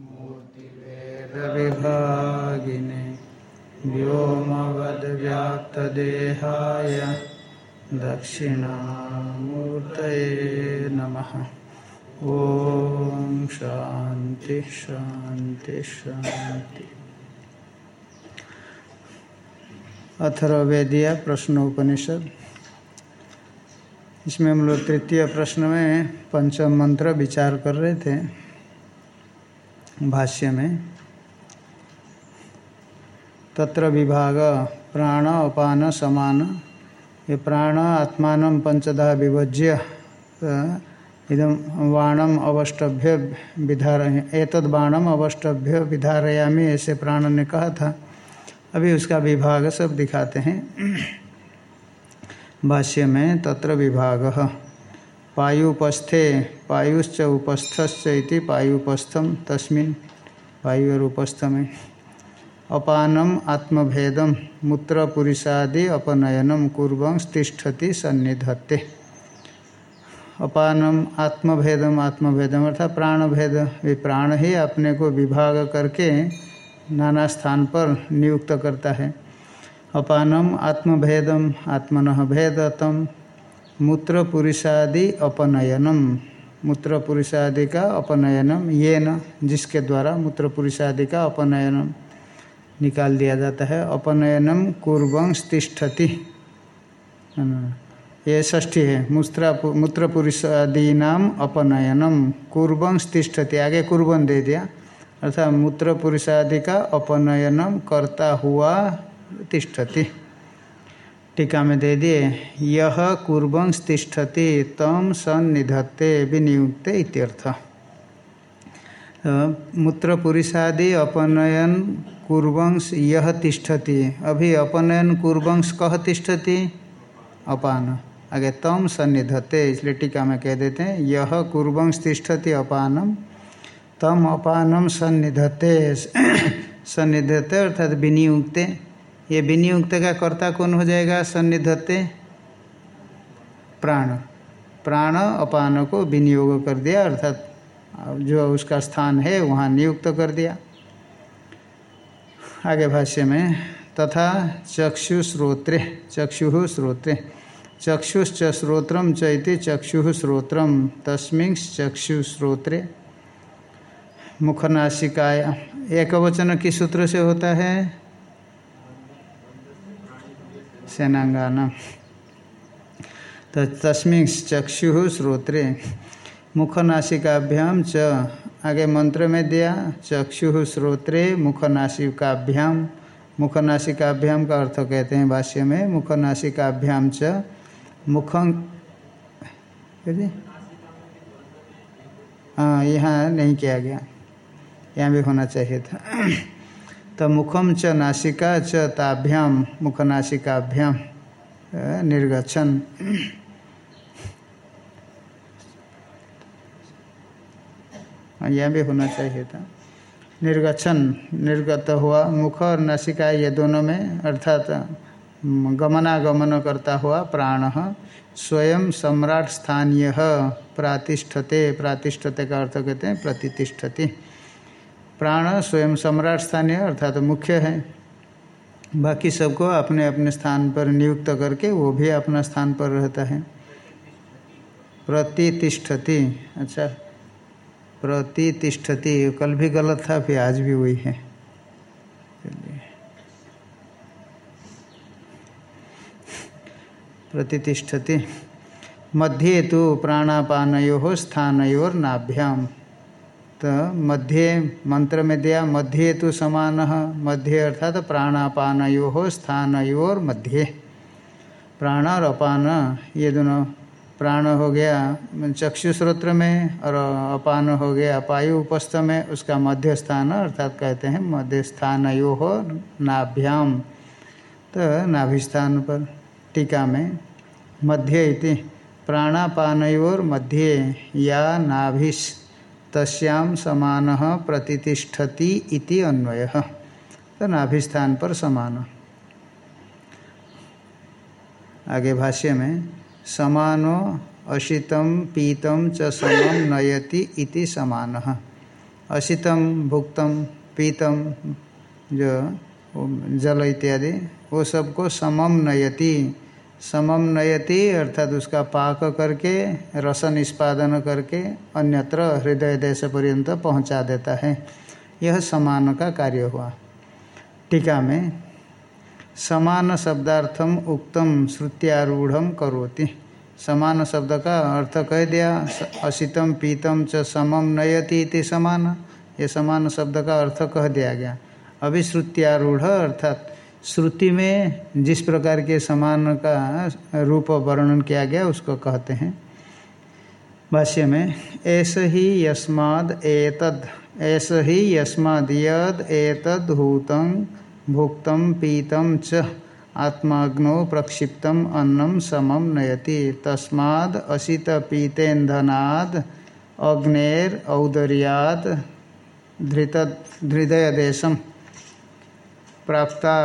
मूर्तिभेदविभागिने व्योमवद्व्याप्तदेहाय दक्षिणामूर्तये नमः। ॐ शान्ति शान्ति शान्ति। प्रश्नोपनिषद। इसमें हम लोग तृतीय प्रश्न में पंचम मंत्र विचार कर रहे थे, भाष्य में। तत्र विभाग प्राण अपान समान। ये प्राण आत्मान पंचधा विभज्य इदम बाणम अवष्टभ्य विधार एतद बाणम अवष्टभ्य विधारयामी, ऐसे प्राण ने कहा था। अभी उसका विभाग सब दिखाते हैं। भाष्य में तत्र विभाग। पायुपस्थे पायुश्च उपस्थश्च पायुपस्थम तस्मिन् पायुरूपस्थ में अपानम आत्मभेदम मूत्र पुरुषादि अपनयनम कुर्वंश तिष्ठति सन्निधत्ते। अपानम आत्मभेदम आत्मभेदम अर्थात प्राण भेद ये प्राण ही अपने को विभाग करके नाना स्थान पर नियुक्त करता है। अपानम आत्मभेदम, आत्मन भेदतम। मूत्र पुरुषादि अपनयनम। मूत्र पुरुषादि का अपनयनम ये न जिसके द्वारा मूत्र पुरुषादि का अपनयनम निकाल दिया जाता है। अपनयनम कुर्वंश ये ष्ठी है। मूत्र मूत्र पुरुषादीनाम अपनयनम आगे कुर्बन दे दिया। अर्थात मूत्र पुरुषादि का अपनयनम करता हुआ तिष्ठति। टीका में दे दिए यह कुर्वंश तिष्ठति तम सन्निधत्ते विनियुक्ते इत्यर्थ। मूत्र पुरुषादि अपनयन कुर्वंश यह तिष्ठति, अभी अपनयन कुर्वंश कह तिष्ठति? अपान। आगे तम सन्निधत्ते, इसलिए टीका में कह देते हैं यह कुर्वंश तिष्ठति अपानम तम अपानम सन्निधत्ते सन्निधत्ते अर्थात विनियुक्ते। ये विनियुक्त का कर्ता कौन हो जाएगा? सन्निधत्ते प्राण। प्राण अपान को विनियोग कर दिया, अर्थात जो उसका स्थान है, वहाँ नियुक्त कर दिया। आगे भाष्य में, तथा चक्षु श्रोत्रे चक्षु श्रोत्रे चक्षुश्च श्रोत्रम चैति चक्षु श्रोत्रम तस्मिं चक्षु श्रोत्रे मुखनाशिकाय एक वचन किस सूत्र से होता है सेनांगाना तो तस्मिं चक्षु श्रोत्रे मुखनाशिकाभ्याम च, आगे मंत्र में दिया, चक्षु श्रोत्रे मुखनाशिकाभ्याम मुखनाशिकाभ्याम का अर्थ कहते हैं भाष्य में मुखनाशिकाभ्याम च, मुखं हाँ यहाँ नहीं किया गया, यहाँ भी होना चाहिए था। तो मुखम च नासिका च ताभ्याम निर्गछन यह भी होना चाहिए था। निर्गछन निर्गत हुआ मुख और नासिका, ये दोनों में, अर्थात गमनागमन करता हुआ प्राण, स्वयं सम्राट स्थानीय, प्रातिष्ठते प्रातिष्ठते का अर्थ कहते हैं प्रतिष्ठति प्राण स्वयं सम्राट स्थानीय, अर्थात तो मुख्य है। बाकी सबको अपने अपने स्थान पर नियुक्त करके वो भी अपना स्थान पर रहता है। प्रतिष्ठति अच्छा। प्रतिष्ठति कल भी गलत था, फिर आज भी वही है। प्रतिष्ठति मध्य तो प्राणापानो स्थानयोर नाभ्याम तो मध्य मंत्र में दिया मध्य तो समान, मध्य अर्थात तो प्राणापानो स्थानयोर मध्य प्राण और अपान, ये दोनों प्राण हो गया चक्षु स्रोत्र में और अपान हो गया पायु उपस्थ में उसका मध्य स्थान अर्थात कहते हैं मध्य स्थान यो हो नाभ्याम तो नाभिस्थान पर टीका में, मध्य इति प्राणापानयोर मध्य या नाभिस। तस्याम समान प्रतिष्ठति इति अन्वय। तो नाभिस्थान पर समान। आगे भाष्य में, समानो अशितम पीतम च समम नयति इति समान। अशितम, भुक्तम, पीतम, जो जल इत्यादि, वो सबको समम नयति। समम नयति अर्थात उसका पाक करके, रस निष्पादन करके, अन्यत्र हृदय देश पर्यंत पहुँचा देता है। यह समान का कार्य हुआ। टीका में, समान शब्दार्थम उक्तम श्रुत्यारूढ़ करोति। समान शब्द का अर्थ कह दिया, असितम पीतम च समम नयति इति समान। ये समान शब्द का अर्थ कह दिया गया। अभी श्रुत्यारूढ़ अर्थात श्रुति में जिस प्रकार के समान का रूप वर्णन किया गया, उसको कहते हैं। भाष्य में, ऐसे ही यस्माद एतद, ऐसे ही यस्माद यद एतद हूतं भुक्तम, पीतम च, आत्माग्नो प्रक्षिप्तम, अन्नम समम नयति। तस्माद असित पीतेन्धनाद, अग्नेर औदर्याद धृत हृदय देशम प्राप्ता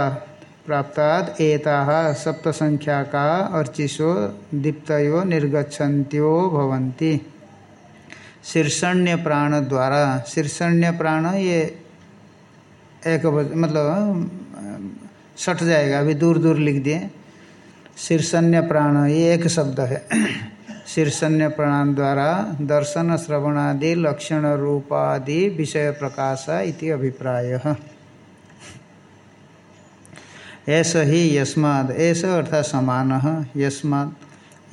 प्राप्ताद एता सप्त संख्या का अर्चिशो दीप्तो निर्गछन्त्यो भवन्ति। शीर्षण्य प्राण द्वारा शीर्षण्य प्राण ये एक मतलब सट जाएगा, अभी दूर दूर लिख दिए। शीर्षण्य प्राण ये एक शब्द है। शीर्षण्य प्राण द्वारा दर्शन, श्रवणादि लक्षण रूपादि विषय प्रकाश इति अभिप्राय। ऐसा ही यस्माद, ऐसा अर्थात समान यस्माद।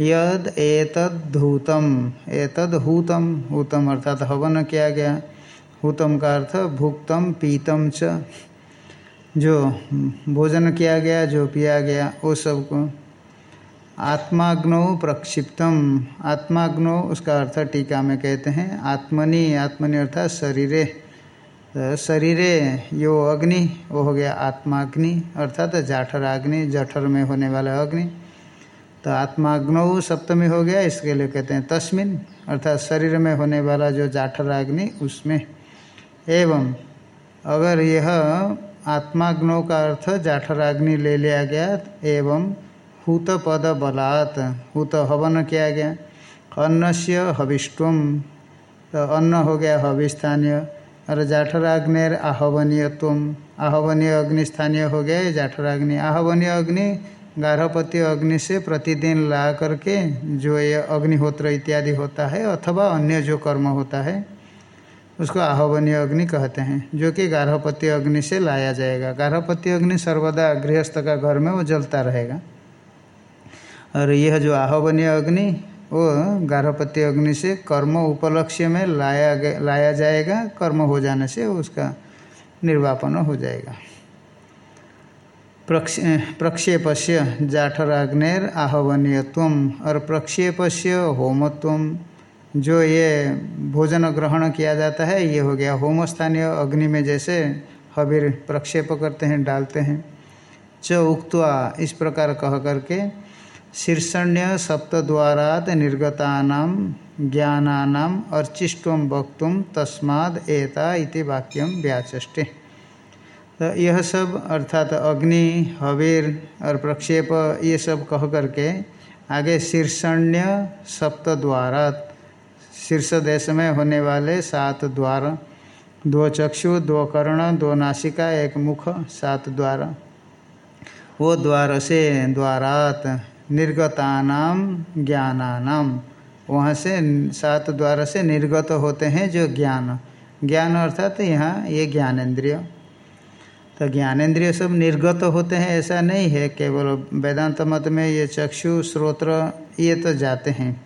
यद एतद्धूतम एतद हूतम अर्थात हवन किया गया। हूतम का अर्थ भुक्तम, पीतम च। जो भोजन किया गया, जो पिया गया, वो सबको आत्माग्नो प्रक्षिप्तम। आत्माग्नो उसका अर्थ टीका में कहते हैं, आत्मनि आत्मनि अर्थात शरीरे। शरीरे यो अग्नि, वो हो गया आत्माग्नि अर्थात जाठर अग्नि, जठर में होने वाला अग्नि। तो आत्माग्नो सप्तमी हो गया, इसके लिए कहते हैं तस्मिन, अर्थात शरीर में होने वाला जो जाठर अग्नि, उसमें। एवं, अगर यह आत्माग्नो का अर्थ जाठर जाठराग्नि ले लिया गया, एवं हुत पद बलात्, हुत हवन किया गया। अन्न से हविष्टम तो अन्न हो गया हविस्थानीय और जाठराग्निर आहवनीयत्व आहवनीय अग्नि स्थानीय हो गया जाठराग्नि। आहवनीय अग्नि गार्हपत्य अग्नि से प्रतिदिन ला करके जो ये अग्निहोत्र इत्यादि होता है, अथवा अन्य जो कर्म होता है, उसको आहवनीय अग्नि कहते हैं, जो कि गार्हपत्य अग्नि से लाया जाएगा। गार्हपत्य अग्नि सर्वदा गृहस्थ का घर में वो जलता रहेगा। और यह जो आहवनीय अग्नि वो गार्हपत्य अग्नि से कर्म उपलक्ष्य में लाया गया, लाया जाएगा, कर्म हो जाने से उसका निर्वापन हो जाएगा। प्रक्षेप प्रक्षेपस्य जाठराग्नेर आहवनीयत्व और प्रक्षेपस्य होमत्व जो ये भोजन ग्रहण किया जाता है, ये हो गया होम स्थानीय अग्नि में जैसे हबीर प्रक्षेप करते हैं, डालते हैं। च उक्त्वा इस प्रकार कह करके शीर्षण्य सप्तद्वाराद निर्गतानाम ज्ञानानाम अर्चिष्व वक्त तस्माद एता इति वाक्यम व्याचष्टे। तो यह सब अर्थात अग्नि, हवीर और प्रक्षेप, ये सब कह करके आगे शीर्षण्य सप्तद्वारात। शीर्ष देश में होने वाले सात द्वार दो चक्षु दो कर्ण दो नासिका एक मुख, सात द्वार। वो द्वार से द्वारात निर्गतानाम ज्ञानानाम वहाँ से सात द्वार से निर्गत होते हैं जो ज्ञान। ज्ञान अर्थात यहाँ ये ज्ञानेन्द्रिय। तो ज्ञानेन्द्रिय सब निर्गत होते हैं, ऐसा नहीं है, केवल वेदांत मत में ये चक्षु, श्रोत्र, ये तो जाते हैं।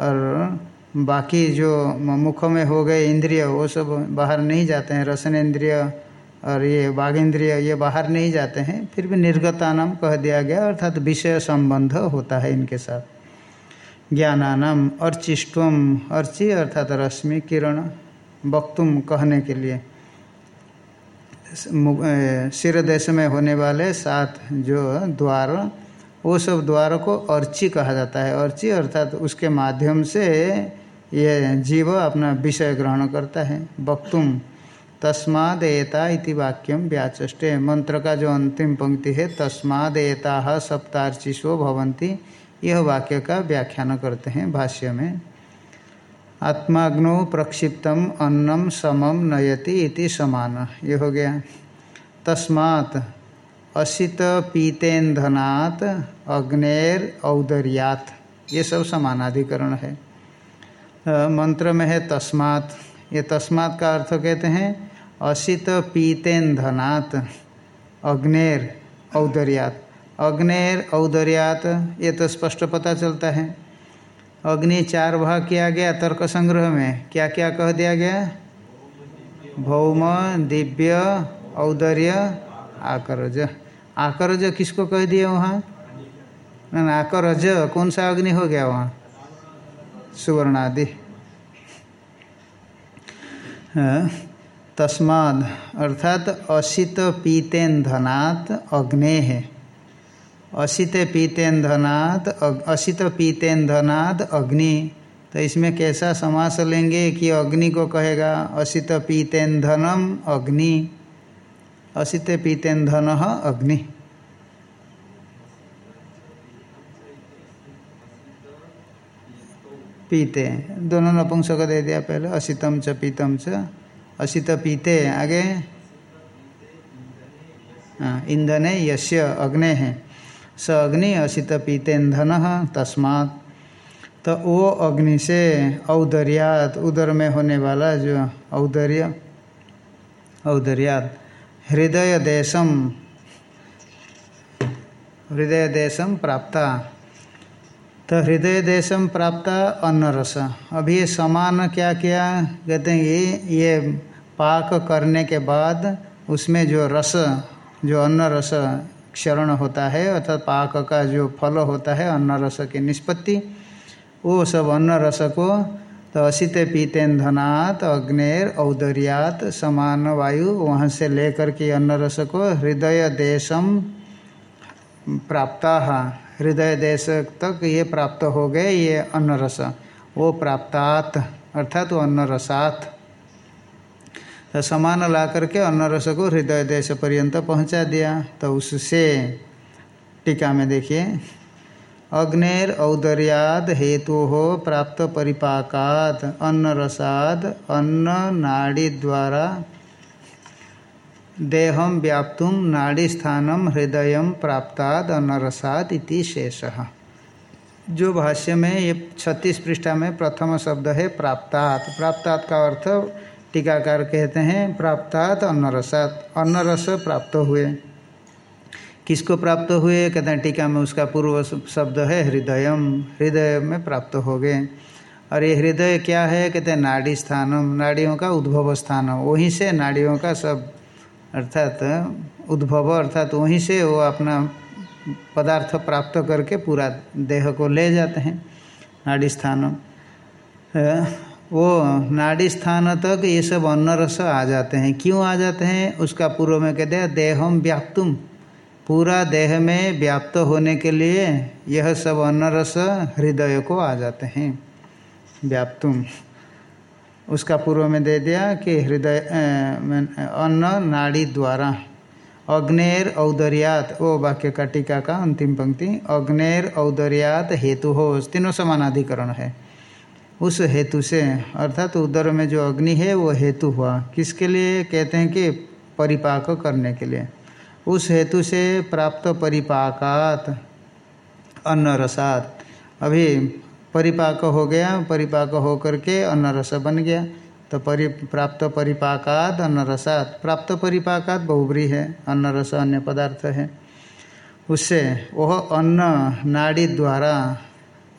और बाकी जो मुख में हो गए इंद्रिय, वो सब बाहर नहीं जाते हैं रसन इंद्रिय और ये बाघ इंद्रिय ये बाहर नहीं जाते हैं, फिर भी निर्गता नाम कह दिया गया, अर्थात तो विषय संबंध होता है इनके साथ। ज्ञानानाम अर्चिष्टम, अर्चि अर्थात रश्मि, किरण, वक्तुम कहने के लिए। सिर देश में होने वाले सात जो द्वार, वो सब द्वार को अर्ची कहा जाता है। अर्ची अर्थात उसके माध्यम से ये जीव अपना विषय ग्रहण करता है। वक्तुम तस्माद एता इति वाक्यम व्याचष्टे। मंत्र का जो अंतिम पंक्ति है तस्माद एता सप्तार्चिशो भवंती यह वाक्य का व्याख्यान करते हैं भाष्य में। आत्माग्नो प्रक्षिप्तम अन्नम समम नयति इति समान। ये हो गया। तस्मात् असित पीतेन्धनात् अग्नेर औदर्यात। ये सब समानाधिकरण है। मंत्र में है तस्मात्। ये तस्मात् का अर्थ कहते हैं असित पीतेन्धनात् अग्नेर औदर्यात। अग्नेर औदर्यात, ये तो स्पष्ट पता चलता है। अग्नि चार भाग किया गया तर्क संग्रह में। क्या क्या कह दिया गया? भौम, दिव्य, औदर्य, आकरज। आकरज किसको कह दिया वहाँ? ना आकरज, कौन सा अग्नि हो गया वहाँ? सुवर्णादि। तस्माद, अर्थात असित पीतेन्धनात् अग्ने। है असित पीतेन्धनात् असित पीतेन्धनात् अग्नि। तो इसमें कैसा समास लेंगे कि अग्नि को कहेगा, असित पीतेन धनम अग्नि। असित पीतेन धन अग्नि। पीते, दोनों नपुंसक दे दिया पहले, असितम च पीतम च। असित पीते आगे। ईंधने यश्य अग्ने। है स अग्नि असित पीतेन्धन तस्मात्। तो वो अग्नि से औदर्यात, उदर में होने वाला जो औदर्य, औदर्यात, हृदय देशम हृदय देशम प्राप्ता। तो हृदय देशम प्राप्त अन्न रस अभी समान क्या किया? कहते हैं ये ये पाक करने के बाद उसमें जो रस, जो अन्न रस क्षरण होता है, अर्थात पाक का जो फल होता है, अन्न रस की निष्पत्ति, वो सब अन्न रस को तो असित पीतेन्धनात् अग्नेर, औदर्यात, समान वायु वहाँ से लेकर के अन्न रस को हृदय देशम प्राप्ता। हृदय देश तक ये प्राप्त हो गए, ये अन्न रस। वो प्राप्तात, अर्थात वो अन्न रसात। तो समान ला करके अन्न रस को हृदय देश पर्यंत पहुँचा दिया। तो उससे टीका में देखिए, अग्नेर औदर्याद हेतु हो प्राप्त परिपाकात अन्न रसाद अन्न नाड़ी द्वारा देहम व्याप्तुम नाड़ी स्थानम हृदय प्राप्ताद अनरसाद इति शेष। जो भाष्य में ये छत्तीस पृष्ठा में प्रथम शब्द है प्राप्तात। प्राप्तात का अर्थ टीकाकार कहते हैं, प्राप्तात अन्नरसात। अन्नरस प्राप्त हुए। किसको प्राप्त हुए? कहते हैं, टीका में उसका पूर्व शब्द है, हृदयम। हृदय में प्राप्त हो गए। और ये हृदय क्या है? कहते हैं, नाड़ी स्थानम। नाड़ियों का उद्भव स्थान वहीं से नाड़ियों का सब, अर्थात उद्भव, अर्थात वहीं से वो अपना पदार्थ प्राप्त करके पूरा देह को ले जाते हैं, नाड़ी स्थान वो नाड़ी स्थान तक ये सब अन्न रस आ जाते हैं। क्यों आ जाते हैं? उसका पूर्व में कहते हैं, देहम व्याप्तुम। पूरा देह में व्याप्त होने के लिए यह सब अन्न रस हृदय को आ जाते हैं। व्याप्तुम। उसका पूर्व में दे दिया कि हृदय अन्न नाड़ी द्वारा। अग्नेर औदर्यात वो वाक्य का टीका का अंतिम पंक्ति, अग्नेर औदर्यात हेतु। हो तीनों समानाधिकरण है। उस हेतु से। अर्थात तो उदर में जो अग्नि है, वो हेतु हुआ। किसके लिए? कहते हैं कि परिपाक करने के लिए। उस हेतु से प्राप्त परिपाकात अन्न रसात अभी परिपाक हो गया, परिपाक हो करके अन्न रस बन गया। तो परि, प्राप्त परिपाकाद अन्न रसात प्राप्त परिपाकात बहुब्री है अन्न रस अन्य पदार्थ है। उससे वह अन्न नाड़ी द्वारा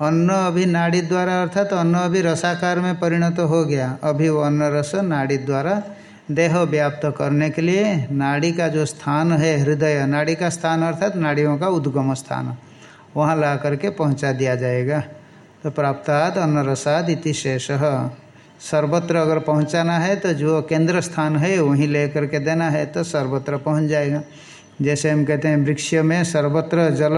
अन्न अभी नाड़ी द्वारा अर्थात तो अन्न अभी रसाकार में परिणत तो हो गया। अभी वो अन्न रस नाड़ी द्वारा देह व्याप्त करने के लिए नाड़ी का जो स्थान है, हृदय, नाड़ी का स्थान अर्थात नाड़ियों का उद्गम स्थान, वहाँ ला करके पहुँचा दिया जाएगा। तो प्राप्ताद अन्न रसाद इति शेष। सर्वत्र अगर पहुँचाना है तो जो केंद्र स्थान है, वहीं ले करके देना है तो सर्वत्र पहुँच जाएगा। जैसे हम कहते हैं, वृक्ष में सर्वत्र जल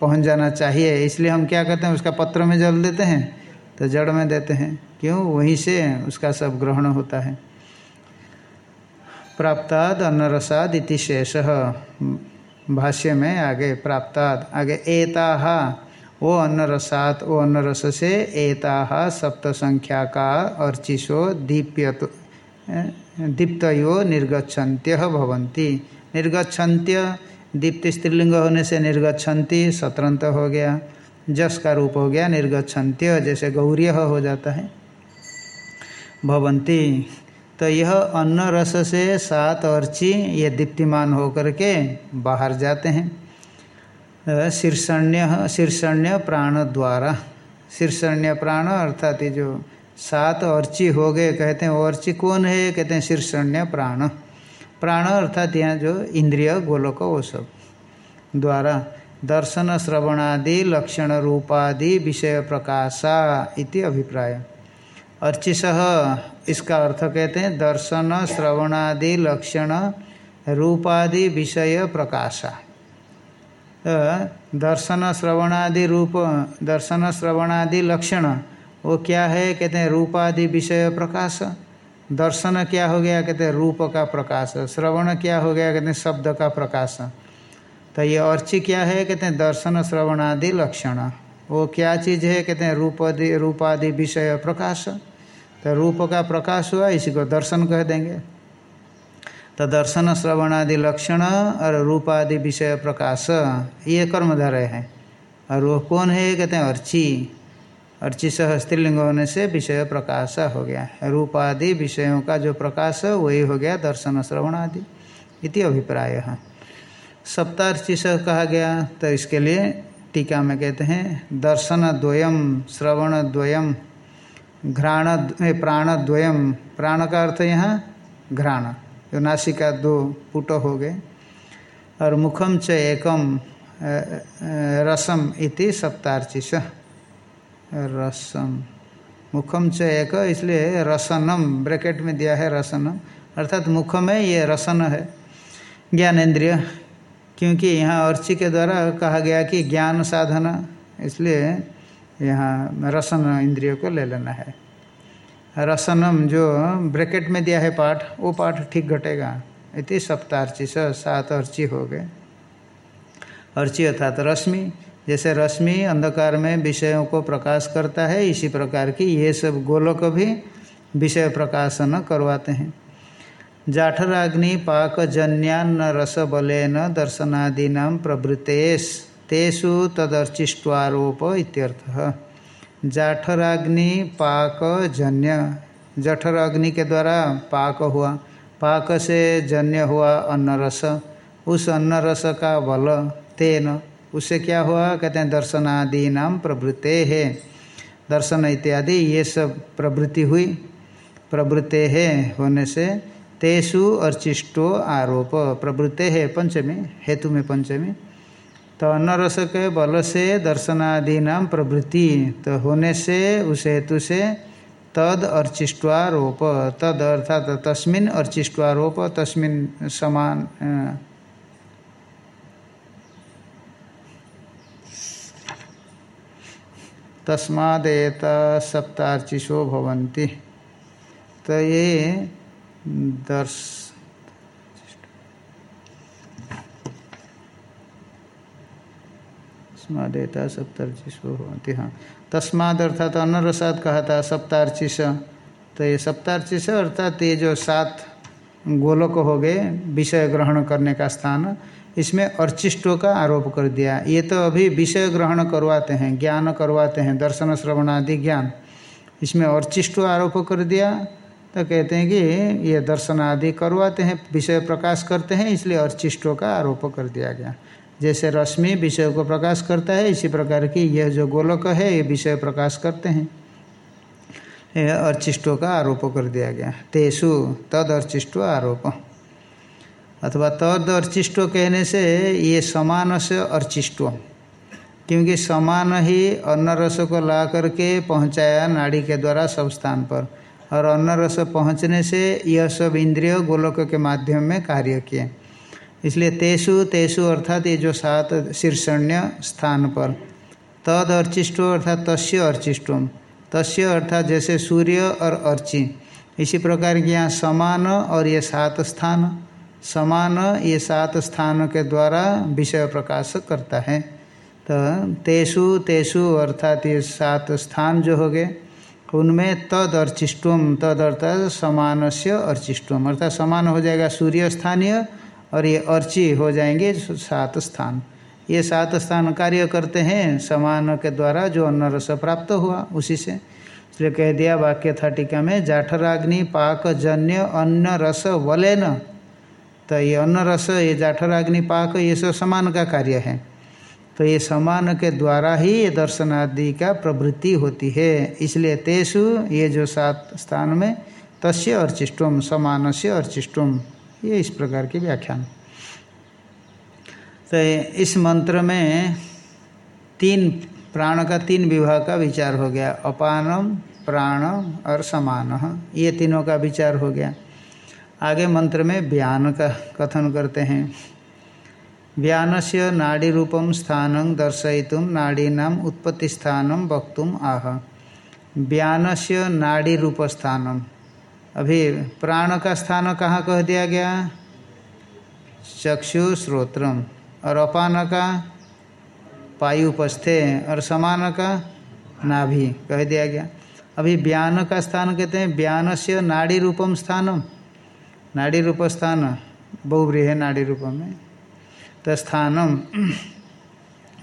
पहुँच जाना चाहिए। इसलिए हम क्या कहते हैं, उसका पत्र में जल देते हैं तो जड़ में देते हैं। क्यों? वहीं से उसका सब ग्रहण होता है। प्राप्ताद अन्न रसाद इति शेष। भाष्य में आगे, प्राप्ताद, आगे, एता। वो अन्न रसात वो अन्न रस से एता सप्त संख्या का अर्चिशो दीप्य दीप्तो निर्गछन्त्य भवंती निर्गछन्त्य दीप्ति स्त्रीलिंग होने से निर्गछन्ति सत्रंत हो गया। जस का रूप हो गया निर्गछन्त्य जैसे गौर्य हो जाता है। भवंती। तो यह अन्न रस से सात अर्ची ये दीप्तिमान होकर के बाहर जाते हैं। शीर्षण्य शीर्षण्य प्राण द्वारा। शीर्षण्य प्राण अर्थात जो सात अर्ची हो गए, कहते हैं, वो अर्ची कौन है? कहते हैं, शीर्षण्य प्राण। प्राण अर्थात यहाँ जो इंद्रिय, गोलोक, वो सब द्वारा दर्शन, श्रवणादि, लक्षण रूपादि, विषय प्रकाशा इति अभिप्राय। अर्चिश इसका अर्थ कहते हैं दर्शन, श्रवणादि, लक्षण रूपादि, विषय प्रकाशा। दर्शन, श्रवणादि रूप, दर्शन, श्रवणादि, लक्षण, वो क्या है? कहते हैं रूपादि, विषय प्रकाश। दर्शन क्या हो गया? कहते हैं रूप का प्रकाश, श्रवण क्या हो गया? कहते हैं शब्द का प्रकाश। तो ये अर्ची क्या है? कहते हैं दर्शन श्रवणादि लक्षण। वो क्या चीज़ है? कहते हैं रूपादि रूपादि विषय प्रकाश। तो रूप का प्रकाश हुआ, इसी को दर्शन कह देंगे। तो दर्शन, श्रवण आदि, लक्षण और रूपादि विषय प्रकाश, ये कर्मधारय है। और वो कौन है? कहते हैं अर्ची। अर्ची सह स्त्रीलिंग होने से विषय प्रकाश हो गया। रूप आदि विषयों का जो प्रकाश, वही हो गया दर्शन श्रवण आदि इति अभिप्राय। है सप्तार्ची सह कहा गया तो इसके लिए टीका में कहते हैं, दर्शन द्वयम श्रवण द्वयम घ्राण प्राण द्वयम प्राण का अर्थ यहाँ, घ्राण। जो नासिका दो पुट हो गए। और मुखम च एकम रसम इति सप्तार्चिश रसम। मुखम च एक, इसलिए रसनम, ब्रैकेट में दिया है रसनम। अर्थात मुख में ये रसन है। ज्ञानेन्द्रिय, क्योंकि यहाँ अर्ची के द्वारा कहा गया कि ज्ञान साधना, इसलिए यहाँ रसन इंद्रिय को ले लेना है। रसनम जो ब्रैकेट में दिया है पाठ, वो पाठ ठीक घटेगा। इति सप्तार्ची सात अर्ची हो गए। अर्ची अर्थात रश्मि जैसे रश्मि अंधकार में विषयों को प्रकाश करता है, इसी प्रकार की ये सब गोलक भी विषय प्रकाशन करवाते हैं। जाठराग्नि पाकजन्यान्न रस बलेन दर्शनादीना प्रवृत्तेश तेषु तदर्चिष्ट्वारोप इत्यर्थ। जाठराग्नि पाक जन्य जठर अग्नि के द्वारा पाक हुआ, पाक से जन्य हुआ अन्न रस उस अन्न रस का बल, तेन उससे क्या हुआ? कहते हैं दर्शनादि नाम प्रवृत्ते है दर्शन इत्यादि, ये सब प्रवृत्ति हुई। प्रवृत्ते है होने से तेषु अर्चिष्टो आरोप। प्रवृत्ते है पंचमी, हेतु में पंचमी। तो अन्न रस के बल से दर्शनादि नाम प्रवृत्ति तो होने से, उस हेतु से तद अर्चिष्टवारोप तद अर्थात तस्मिन अर्चिष्टवारोप तस्मिन समान तस्मादेत सप्तार्चिशो भवन्ति। तो ये दर्श तस्मादेता सप्तार्चिश होती हाँ। तस्माद अर्थात अन्न रसाद कहा था सप्तार्चिश तो ये सप्तार्चिश अर्थात ये जो सात गोलक हो गए, विषय ग्रहण करने का स्थान इसमें अर्चिष्टों का आरोप कर दिया। ये तो अभी विषय ग्रहण करवाते हैं, ज्ञान करवाते हैं, दर्शन, श्रवण आदि ज्ञान। इसमें अर्चिष्टो आरोप कर दिया तो कहते हैं कि ये दर्शन आदि करवाते हैं, विषय प्रकाश करते हैं, इसलिए अर्चिष्टों का आरोप कर दिया गया। जैसे रश्मि विषय को प्रकाश करता है, इसी प्रकार की यह जो गोलक है, ये विषय प्रकाश करते हैं। अर्चिष्टों का आरोप कर दिया गया। तेसु तद अर्चिष्टो आरोप। अथवा तद अर्चिष्टो कहने से ये समान से अर्चिष्टो। क्योंकि समान ही अन्न रस को ला करके पहुँचाया नाड़ी के द्वारा सब स्थान पर। और अन्न रस पहुँचने से यह सब इंद्रिय गोलक के माध्यम में कार्य किए। इसलिए तेसु तेसु अर्थात ये जो सात शीर्षण्य स्थान पर। तद अर्चिष्टो अर्थात तस्य अर्चिष्टोम। तस्य अर्थात जैसे सूर्य और अर्ची। इसी प्रकार के यहाँ समान और ये सात स्थान। समान ये सात स्थान के द्वारा विषय प्रकाश करता है। तो तेसु तेसु अर्थात ये सात स्थान जो हो गए, उनमें तद अर्चिष्टुम, तद अर्थात समान से अर्चिष्टुम, अर्थात समान हो जाएगा सूर्य स्थानीय और ये अर्ची हो जाएँगे सात स्थान। ये सात स्थान कार्य करते हैं, समान के द्वारा जो अन्न रस प्राप्त हुआ, उसी से। इसलिए कह दिया वाक्य था टीका में, जाठराग्नि पाक जन्य अन्न रस वले न तो ये अन्न रस ये जाठराग्नि, पाक, ये सब समान का कार्य है। तो ये समान के द्वारा ही ये दर्शन आदि का प्रवृत्ति होती है। इसलिए तेसु, ये जो सात स्थान में, तस्य अर्चिष्टुम समान से अर्चिष्टुम, ये इस प्रकार की व्याख्यान। तो इस मंत्र में तीन, प्राण का तीन विभाग का विचार हो गया। अपानम प्राण और समान, ये तीनों का विचार हो गया। आगे मंत्र में बयान का कथन करते हैं। व्यान से नाड़ी रूपम स्थान दर्शयितुम नाड़ीना उत्पत्ति स्थान वक्तुम आह। व्यान से नाड़ी रूप स्थानम अभी प्राण का स्थान कहाँ कह दिया गया? चक्षु श्रोत्रम और अपान का? पायुपस्थे। और समान का? नाभि। कह दिया गया। अभी ब्यान का स्थान कहते हैं। ब्यान से नाड़ी रूपम स्थानम नाड़ी रूप स्थान बहुब्री है नाड़ी रूप में तो स्थानम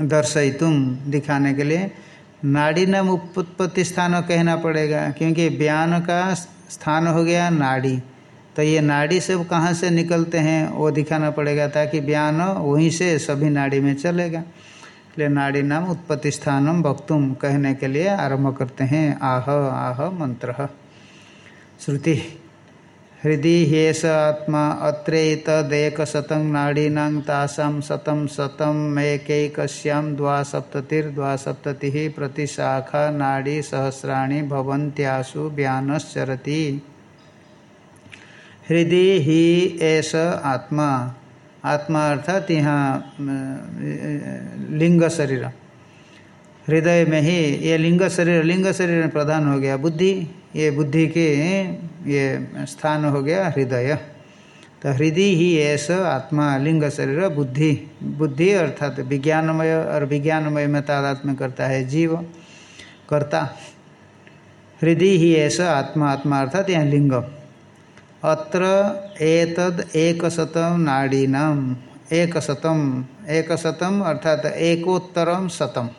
दर्शयितुम दिखाने के लिए नाड़ी नाम उत्पत्ति स्थान कहना पड़ेगा, क्योंकि बयान का स्थान हो गया नाड़ी। तो ये नाड़ी सब कहाँ से निकलते हैं, वो दिखाना पड़ेगा, ताकि बयान वहीं से सभी नाड़ी में चलेगा। इसलिए नाड़ी नाम उत्पत्ति स्थानम वक्तुम कहने के लिए आरंभ करते हैं, आह आह, मंत्र। श्रुति। हृदय हेस आत्मा अत्रेतदेकशतं नाड़ीनां तासां शतं शतम् एकैकस्यां द्वासप्ततिर्द्वासप्ततिः प्रतिशाखा नाड़ी सहस्राणि भवन्त्यासु व्यानश्चरति। हृदय ही एस आत्मा। आत्मा अर्थात यहाँ लिंग शरीर। हृदय में ही ये लिंग शरीर लिंग शरीर में प्रधान हो गया। बुद्धि? ये बुद्धि के, ये स्थान हो गया हृदय। तो हृदय ही ऐसा आत्मा, लिंग, शरीर, बुद्धि। बुद्धि अर्थात विज्ञानमय और विज्ञानमय में तादात्म्य करता है जीव, कर्ता। हृदय ही ऐसा आत्मा आत्मा अर्थात यहाँ लिंग। अत्र एतद एक शतम नाड़ीनाम एक शतम एक शतम अर्थात एकोत्तरम शतम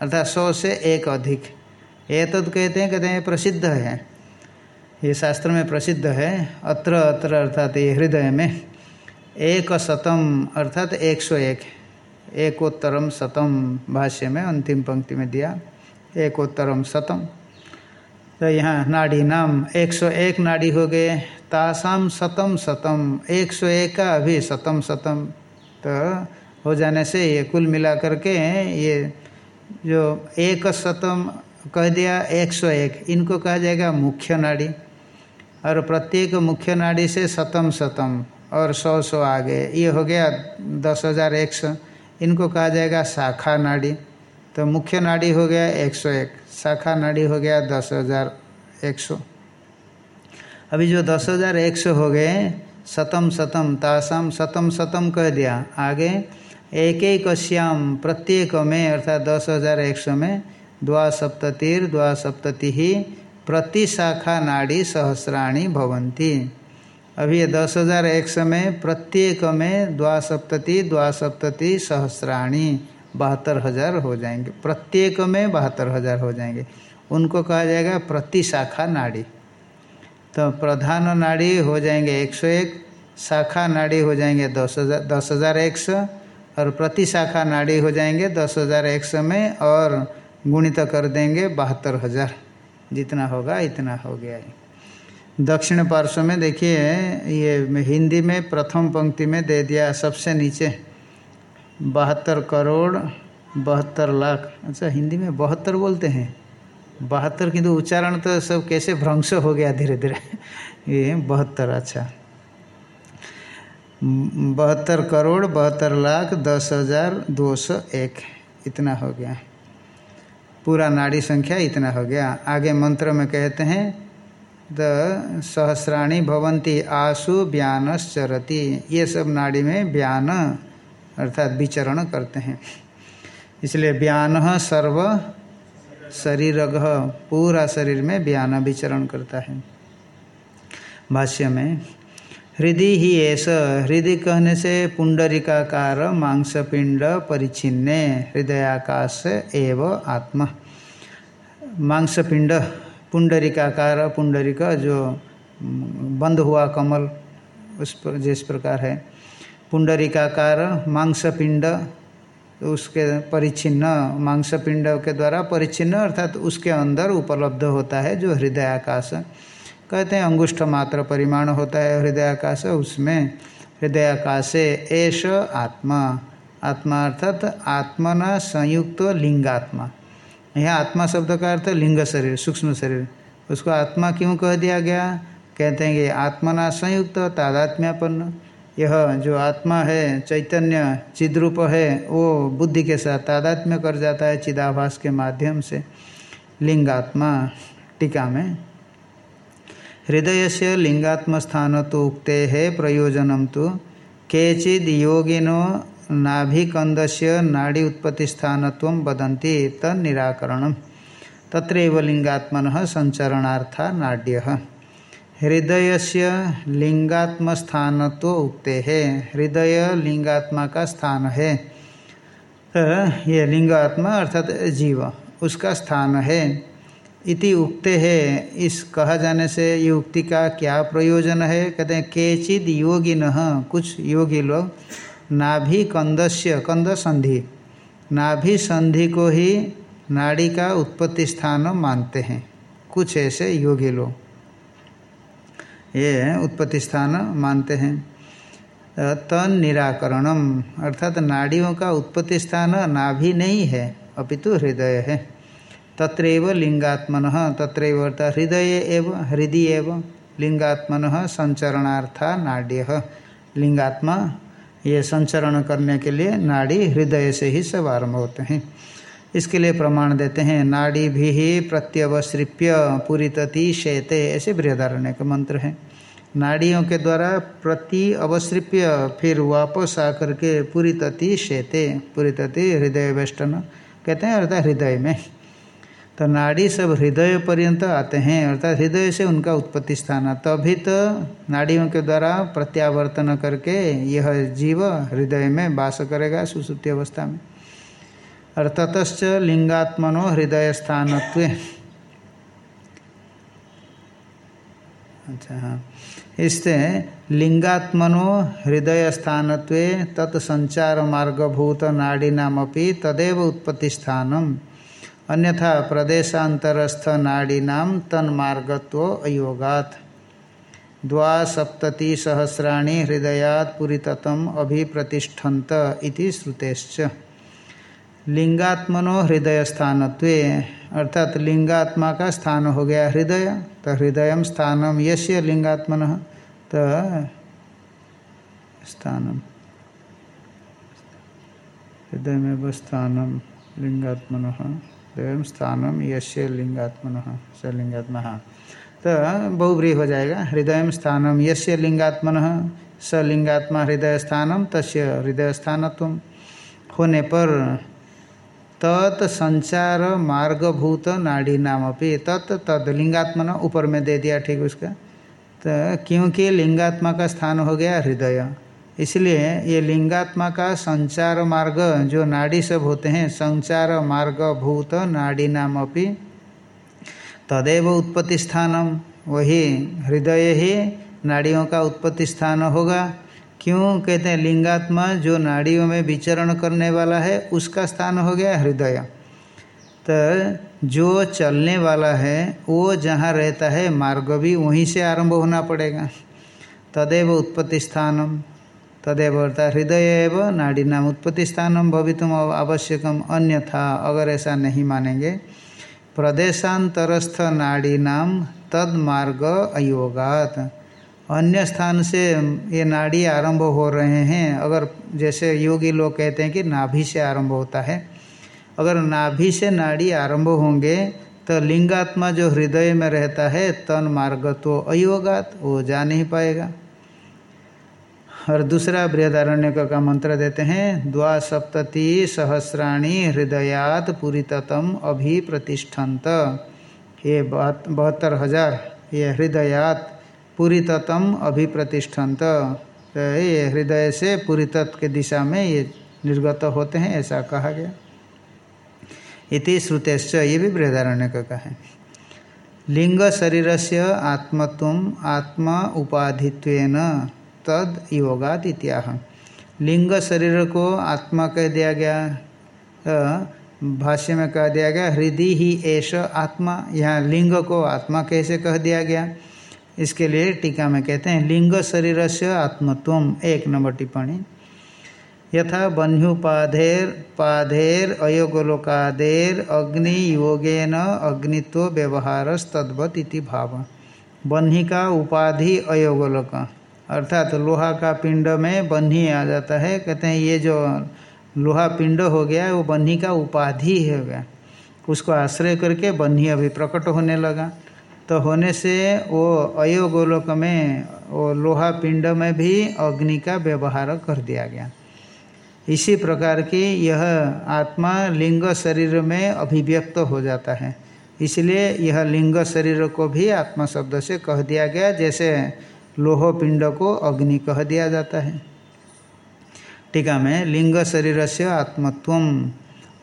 अर्थात सौ से एक अधिक। ये तद कहते हैं कहते हैं, प्रसिद्ध है। ये शास्त्र में प्रसिद्ध है। अत्र अत्र अर्थात ये हृदय में एक शतम अर्थात एक सौ एक। एकोत्तरम शतम भाष्य में, अंतिम पंक्ति में दिया। एकोत्तरम शतम तो यहाँ नाड़ी नाम एक सौ एक नाड़ी हो गए। तासाम शतम शतम एक सौ एक का अभी शतम शतम तो हो जाने से ये कुल मिला करके ये जो एक शतम कह दिया, एक सौ एक। इनको कहा जाएगा मुख्य नाड़ी। और प्रत्येक मुख्य नाड़ी से शतम शतम और सौ सौ आगे। ये हो गया दस हज़ार एक सौ। इनको कहा जाएगा शाखा नाड़ी। तो मुख्य नाड़ी हो गया एक सौ एक। शाखा नाड़ी हो गया दस हज़ार एक सौ। अभी जो दस हज़ार एक सौ हो गए शतम शतम तासम शतम शतम कह दिया। आगे, एक एक श्याम प्रत्येक में, अर्थात दस हज़ार एक सौ में द्वासप्ततिर द्वासप्तति ही प्रति शाखा नाड़ी सहस्राणी भवंती अभी ये दस हज़ार एक समय प्रत्येक में द्वासप्तति द्वासप्तति सहस्राणी बहत्तर हज़ार हो जाएँगे। प्रत्येक में बहत्तर हज़ार हो जाएँगे। उनको कहा जाएगा प्रति शाखा नाड़ी तो प्रधान नाड़ी हो जाएँगे एक सौ एक शाखा नाड़ी हो जाएँगे दस हज़ार दस हज़ार एक सौ, और प्रति शाखा नाड़ी हो जाएँगे दस हज़ार एक सौ में, और गुणित कर देंगे बहत्तर हज़ार। जितना होगा इतना हो गया है। दक्षिण पार्श्व में देखिए, ये हिंदी में प्रथम पंक्ति में दे दिया सबसे नीचे। बहत्तर करोड़, बहत्तर लाख। अच्छा हिंदी में बहत्तर बोलते हैं। बहत्तर किंतु उच्चारण तो सब कैसे भ्रंश हो गया धीरे धीरे। ये बहत्तर अच्छा। बहत्तर करोड़, बहत्तर लाख, दस हज़ार दो सौ एक। इतना हो गया। पूरा नाड़ी संख्या इतना हो गया। आगे मंत्र में कहते हैं, द सहस्राणी भवंती आसु ब्यानश्चरती ये सब नाड़ी में ब्यान अर्थात विचरण करते हैं। इसलिए व्यान सर्व शरीर पूरा शरीर में ब्यान विचरण करता है। भाष्य में हृदय ही ऐसा हृदय कहने से पुंडरिकाकार मांसपिंड परिचिन्ने हृदयाकाश एव आत्मा। मांसपिंड पुंडरिकाकार पुंडरिक जो बंद हुआ कमल, उस पर, जिस प्रकार है। पुंडरिकाकार मांसपिंड उसके परिचिन्न मांसपिंड के द्वारा परिचिन्न अर्थात उसके अंदर उपलब्ध होता है जो हृदय आकाश कहते हैं, अंगुष्ठ मात्र परिमाण होता है हृदय आकाश उसमें हृदय आकाशे एश आत्मा। आत्मा अर्थात आत्मना संयुक्त लिंगात्मा। यह आत्मा शब्द का अर्थ लिंग शरीर, सूक्ष्म शरीर। उसको आत्मा क्यों कह दिया गया? कहते हैं कि आत्मना संयुक्त, तादात्म्यपन्न। यह जो आत्मा है, चैतन्य चिद्रूप है, वो बुद्धि के साथ तादात्म्य कर जाता है चिदाभास के माध्यम से। लिंगात्मा, टीका में हृदय से लिंगात्मस्थान तो उक्ते है प्रयोजनम तो केचिद योगिनो नाभिकंद से नाड़ी उत्पत्ति स्थान वदंती तनिराकरण तत्र लिंगात्मन संचरणार्था नाड्य। हृदय से लिंगात्म स्थान तो उक्ते है, हृदय लिंगात्मा का स्थान है। तो ये लिंगात्मा अर्थात जीव, उसका स्थान है। इति उक्ते है। इस कहा जाने से ये उक्ति का क्या प्रयोजन है? कहते हैं, केचिद योगी न कुछ योगी लोग नाभि कंदस्य कंद संधि नाभि संधि को ही नाड़ी का उत्पत्ति स्थान मानते हैं। कुछ ऐसे योगी लोग ये उत्पत्ति स्थान मानते हैं। तन निराकरणम, अर्थात नाड़ियों का उत्पत्ति स्थान नाभि नहीं है, अपितु हृदय है। तत्रैव लिंगात्मन, तत्रैव अर्थात हृदय एव हृदय एव लिंगात्मन संचरणार्था नाड्य। लिंगात्मा, ये संचरण करने के लिए नाड़ी हृदय से ही सब आरंभ होते हैं। इसके लिए प्रमाण देते हैं, नाड़ी भी प्रत्यवसृप्य पूरितति शेते, ऐसे बृहदारण्य का मंत्र है। नाड़ियों के द्वारा प्रति अवसृप्य फिर वापस आकर के पूरी तति शेते पूरी तति हृदय वेष्टन कहते हैं अर्थात हृदय में। तो नाड़ी सब हृदय पर्यंत आते हैं, अर्थात हृदय से उनका उत्पत्ति स्थान है। तभी तो नाड़ियों के द्वारा प्रत्यावर्तन करके यह जीव हृदय में वास करेगा सुसुप्ति अवस्था में। अर्थतश्च लिंगात्मनो हृदय स्थानत्व। अच्छा हाँ। इससे लिंगात्मनो हृदय स्थानत्व तत्संचार मार्गभूत नाड़ीनामपि तदेव उत्पत्ति स्थानम। अन्यथा प्रदेशांतरस्थ नाड़ीनाम तन्मार्गत्व अयोगात। द्वासप्तति सहस्राणी हृदयात पुरीततम अभिप्रतिष्ठन्त इति श्रुतेश्च। लिंगात्मनो हृदय स्थानत्व अर्थात लिंगात्मा का स्थान हो गया हृदय तो हृदय स्थानम यश्य लिंगात्मन तो स्थानम हृदय में स्थानम लिंगात्मन एवं स्थानम यश्य लिंगात्मन स लिंगात्म तो बहुब्री हो जाएगा। हृदय स्थानम यश्य लिंगात्मन स लिंगात्मा हृदय स्थानम तस्य हृदय स्थानत्व होने पर तत् संचार मार्गभूत नाड़ी नाम अपनी तत् तद लिंगात्मन ऊपर में दे दिया, ठीक उसका। तो क्योंकि लिंगात्मा का स्थान हो गया हृदय। इसलिए ये लिंगात्मा का संचार मार्ग, जो नाड़ी सब होते हैं, संचार मार्ग भूत नाड़ी नाम अपनी तदेव उत्पत्ति स्थानम। वही हृदय ही नाड़ियों का उत्पत्ति स्थान होगा। क्यों? कहते हैं, लिंगात्मा जो नाड़ियों में विचरण करने वाला है, उसका स्थान हो गया हृदय। तो जो चलने वाला है, वो जहाँ रहता है, मार्ग भी वहीं से आरंभ होना पड़ेगा। तदेव उत्पत्ति स्थानम। तदेव अर्थात हृदय एवं नाड़ी नाम उत्पत्ति स्थानम भवितुम आवश्यकम, अन्यथा अगर ऐसा नहीं मानेंगे। प्रदेशांतरस्थ नाड़ी नाम तद मार्ग अयोगात। अन्य स्थान से ये नाड़ी आरंभ हो रहे हैं, अगर जैसे योगी लोग कहते हैं कि नाभि से आरंभ होता है। अगर नाभि से नाड़ी आरंभ होंगे तो लिंगात्मा जो हृदय में रहता है तन मार्ग तो अयोगात, वो जा नहीं पाएगा। और दूसरा बृहदारण्य का मंत्र देते हैं द्वा सप्तति सहस्राणी हृदयात पूरिततम अभिप्रतिष्ठन्त। ये बहत्तर हज़ार, ये हृदयात पूरिततम अभिप्रतिष्ठन्त। तो ये हृदय से पूरी तत्व के दिशा में ये निर्गत होते हैं, ऐसा कहा गया। इति श्रुतेश्च, ये भी बृहदारण्य का है। लिंग शरीर से आत्मत्व आत्मा उपाधित्वेन तद योगात इत्याह। लिंग शरीर को आत्मा कह दिया गया भाष्य में कह दिया गया, हृदय ही ऐश आत्मा, यहाँ लिंग को आत्मा कैसे कह दिया गया? इसके लिए टीका में कहते हैं, लिंग शरीर से आत्मत्व एक नंबर टिप्पणी। यथा बन्हुपाधेर पाधेर, अयोगोलोकादेर, अग्नि योगेन, अग्नित्व व्यवहार तद्वत इति भाव। बन्ही का उपाधि अयोगोलोक। अर्थात तो लोहा का पिंड में बन्ही आ जाता है। कहते हैं, ये जो लोहा पिंड हो गया, वो बन्ही का उपाधि हो गया। उसको आश्रय करके बन्ही अभी प्रकट होने लगा। तो होने से वो अयोगोलोक में, वो लोहा पिंड में भी अग्नि का व्यवहार कर दिया गया। इसी प्रकार की यह आत्मा लिंग शरीर में अभिव्यक्त हो जाता है। इसलिए यह लिंग शरीर को भी आत्मा शब्द से कह दिया गया। जैसे लोह पिंड को अग्नि कह दिया जाता है। टीका में लिंग शरीर से आत्मत्व,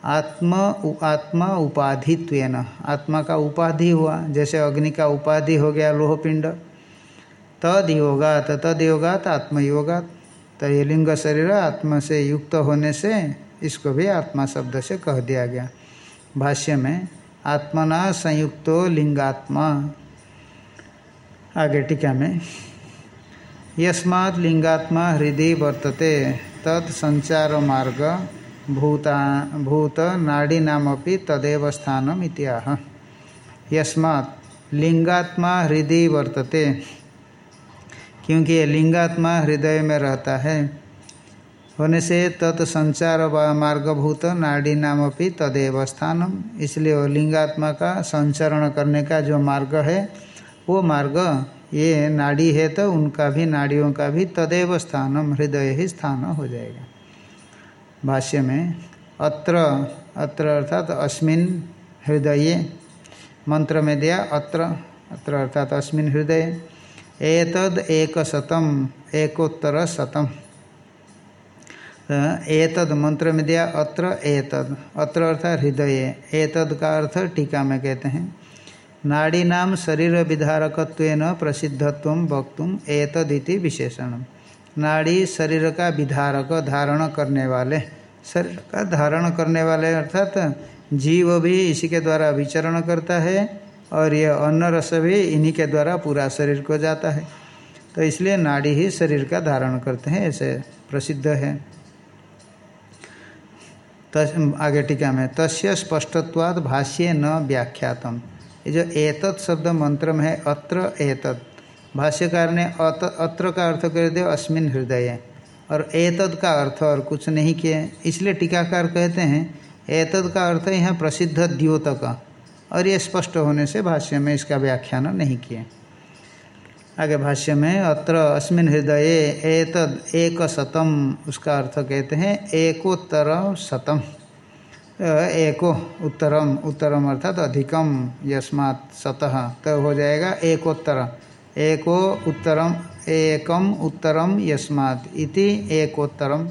आत्म आत्मा उपाधित्व आत्मा का उपाधि हुआ, जैसे अग्नि का उपाधि हो गया लोह पिंड तद योगात तद योगात आत्मयोगात। तो ये लिंग शरीर आत्मा से युक्त होने से इसको भी आत्मा शब्द से कह दिया गया। भाष्य में आत्मना संयुक्तो लिंगात्मा। आगे टीका में यस्मात् लिंगात्मा हृदय वर्तते, तत् संचार मार्ग भूता भूत नाड़ी नामपि तदेव स्थानम इत्याह। यस्मात् लिंगात्मा हृदय वर्तते, क्योंकि ये लिंगात्मा हृदय में रहता है, होने से तत्संचार मार्गभूत नाड़ी नाम अपनी तदेव स्थानम। इसलिए लिंगात्मा का संचरण करने का जो मार्ग है, वो मार्ग ये नाड़ी है तो उनका भी, नाड़ियों का भी तदेव स्थानम, हृदय ही स्थान हो जाएगा। भाष्य में, अत्र अत्र अर्थात अस्मिन हृदय, मंत्र में दिया अत्र अत्र अर्थात अस्मिन हृदय, एतद एक शतम एकोत्तर शतम। एतद मंत्र में दिया अत्र, एतद, अत्र अर्थात हृदय, एतद का अर्थ टीका में कहते हैं। नाड़ी नाम शरीर विधारकत्व प्रसिद्धत्व वक्तुम एतदिति विशेषण नाड़ी शरीर का विधारक धारण करने वाले शरीर का धारण करने वाले अर्थात जीव भी इसी के द्वारा विचरण करता है और ये अन्न रस भी इन्हीं के द्वारा पूरा शरीर को जाता है। तो इसलिए नाड़ी ही शरीर का धारण करते हैं, ऐसे प्रसिद्ध है। तस, आगे टीका में, तस्य स्पष्टत्वाद भाष्य न व्याख्यातम। ये जो एतत् शब्द मंत्र में है, अत्र एतत्। भाष्यकार ने अत, अत्र का अर्थ कर दिया, अस्मिन हृदय। और एतद का अर्थ और कुछ नहीं किए। इसलिए टीकाकार कहते हैं एतद का अर्थ यहाँ प्रसिद्ध द्योतक। और ये स्पष्ट होने से भाष्य में इसका व्याख्यान नहीं किए। आगे भाष्य में, अत्र अस्मिन हृदय, एतद एक शतम, उसका अर्थ कहते हैं, एकोत्तर शतम। एको, उत्तरम उत्तरम अर्थात तो अधिकम, यस्मात् सतह तो हो जाएगा एकोत्तर। एको, उत्तरम, एकम, उत्तरम, यस्मात् इति एकोत्तरम।